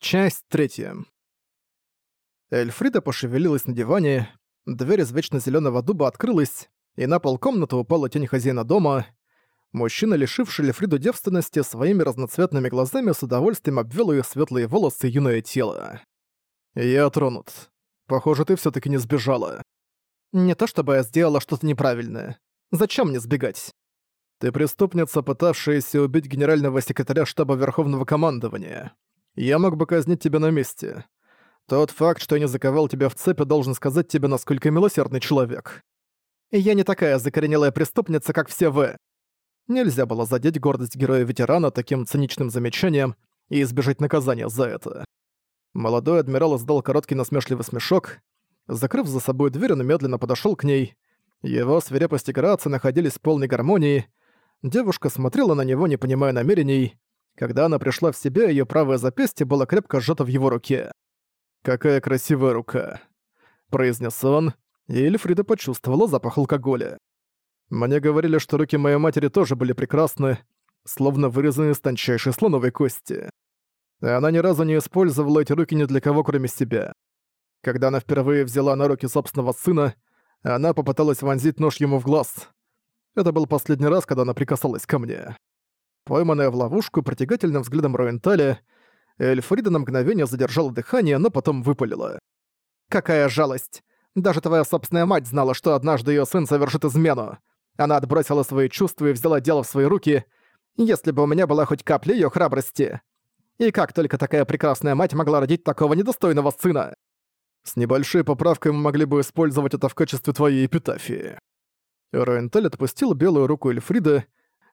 Часть третья. Эльфрида пошевелилась на диване, дверь из вечно зеленого дуба открылась, и на пол комнаты упала тень хозяина дома. Мужчина, лишивший Эльфриду девственности, своими разноцветными глазами с удовольствием обвел ее светлые волосы и юное тело. «Я тронут. Похоже, ты все таки не сбежала». «Не то чтобы я сделала что-то неправильное. Зачем мне сбегать?» «Ты преступница, пытавшаяся убить генерального секретаря штаба Верховного командования я мог бы казнить тебя на месте. Тот факт, что я не заковал тебя в цепи, должен сказать тебе, насколько милосердный человек. Я не такая закоренелая преступница, как все вы. Нельзя было задеть гордость героя-ветерана таким циничным замечанием и избежать наказания за это. Молодой адмирал издал короткий насмешливый смешок. Закрыв за собой дверь, он медленно подошёл к ней. Его свирепость и грация находились в полной гармонии. Девушка смотрела на него, не понимая намерений. Когда она пришла в себя, её правое запястье было крепко сжато в его руке. «Какая красивая рука!» – произнес он, и Эльфрида почувствовала запах алкоголя. «Мне говорили, что руки моей матери тоже были прекрасны, словно вырезаны из тончайшей слоновой кости. Она ни разу не использовала эти руки ни для кого, кроме себя. Когда она впервые взяла на руки собственного сына, она попыталась вонзить нож ему в глаз. Это был последний раз, когда она прикасалась ко мне. Пойманная в ловушку притягательным взглядом Роенталя, Эльфрида на мгновение задержала дыхание, но потом выпалила. «Какая жалость! Даже твоя собственная мать знала, что однажды её сын совершит измену. Она отбросила свои чувства и взяла дело в свои руки, если бы у меня была хоть капля её храбрости. И как только такая прекрасная мать могла родить такого недостойного сына? С небольшой поправкой мы могли бы использовать это в качестве твоей эпитафии». Роенталь отпустил белую руку Эльфрида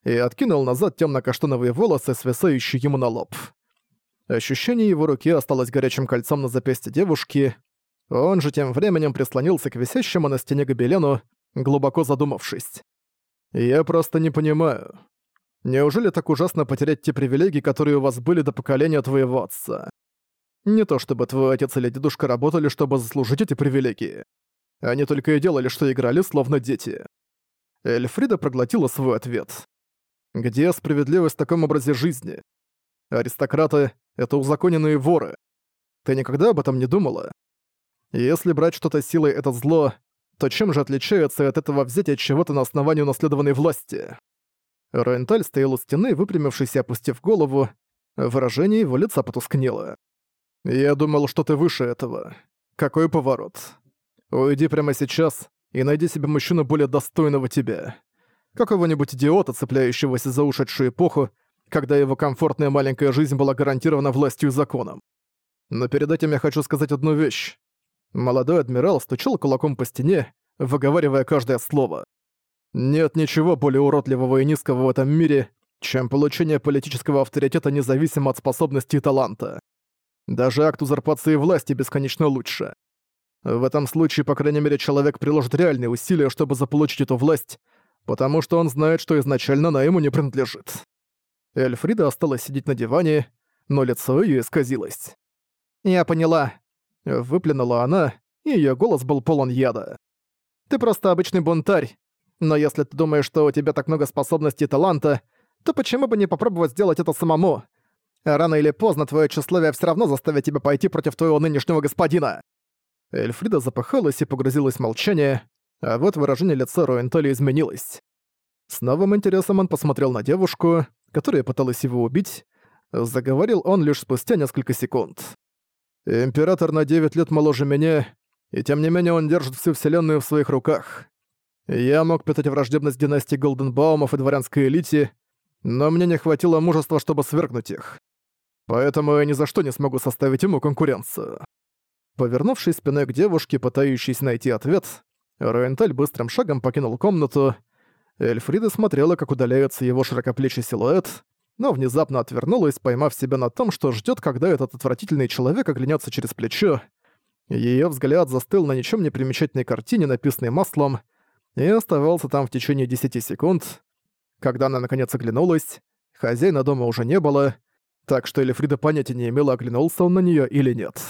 и откинул назад темно-каштановые волосы, свисающие ему на лоб. Ощущение его руки осталось горячим кольцом на запястье девушки. Он же тем временем прислонился к висящему на стене гобелену, глубоко задумавшись. «Я просто не понимаю. Неужели так ужасно потерять те привилегии, которые у вас были до поколения твоего отца? Не то чтобы твой отец или дедушка работали, чтобы заслужить эти привилегии. Они только и делали, что играли, словно дети». Эльфрида проглотила свой ответ. Где справедливость в таком образе жизни? Аристократы — это узаконенные воры. Ты никогда об этом не думала? Если брать что-то силой это зло, то чем же отличается от этого взятия чего-то на основании унаследованной власти? Роенталь стоял у стены, выпрямившись и опустив голову. Выражение его лица потускнело. «Я думал, что ты выше этого. Какой поворот? Уйди прямо сейчас и найди себе мужчину более достойного тебя какого-нибудь идиота, цепляющегося за ушедшую эпоху, когда его комфортная маленькая жизнь была гарантирована властью и законом. Но перед этим я хочу сказать одну вещь. Молодой адмирал стучал кулаком по стене, выговаривая каждое слово. Нет ничего более уродливого и низкого в этом мире, чем получение политического авторитета независимо от способностей и таланта. Даже акт узурпации власти бесконечно лучше. В этом случае, по крайней мере, человек приложит реальные усилия, чтобы заполучить эту власть, потому что он знает, что изначально она ему не принадлежит. Эльфрида осталась сидеть на диване, но лицо её исказилось. «Я поняла», — выплюнула она, и её голос был полон яда. «Ты просто обычный бунтарь, но если ты думаешь, что у тебя так много способностей и таланта, то почему бы не попробовать сделать это самому? Рано или поздно твоё тщеславие всё равно заставит тебя пойти против твоего нынешнего господина». Эльфрида запыхалась и погрузилась в молчание, а вот выражение лица Роентали изменилось. С новым интересом он посмотрел на девушку, которая пыталась его убить. Заговорил он лишь спустя несколько секунд. «Император на 9 лет моложе меня, и тем не менее он держит всю Вселенную в своих руках. Я мог питать враждебность династии Голденбаумов и дворянской элите, но мне не хватило мужества, чтобы свергнуть их. Поэтому я ни за что не смогу составить ему конкуренцию». Повернувшись спиной к девушке, пытающейся найти ответ, Роенталь быстрым шагом покинул комнату. Эльфрида смотрела, как удаляется его широкоплечий силуэт, но внезапно отвернулась, поймав себя на том, что ждет, когда этот отвратительный человек оглянется через плечо. Ее взгляд застыл на ничем не примечательной картине, написанной маслом, и оставался там в течение 10 секунд. Когда она наконец оглянулась, хозяина дома уже не было, так что Эльфрида понятия не имела, оглянулся он на нее или нет.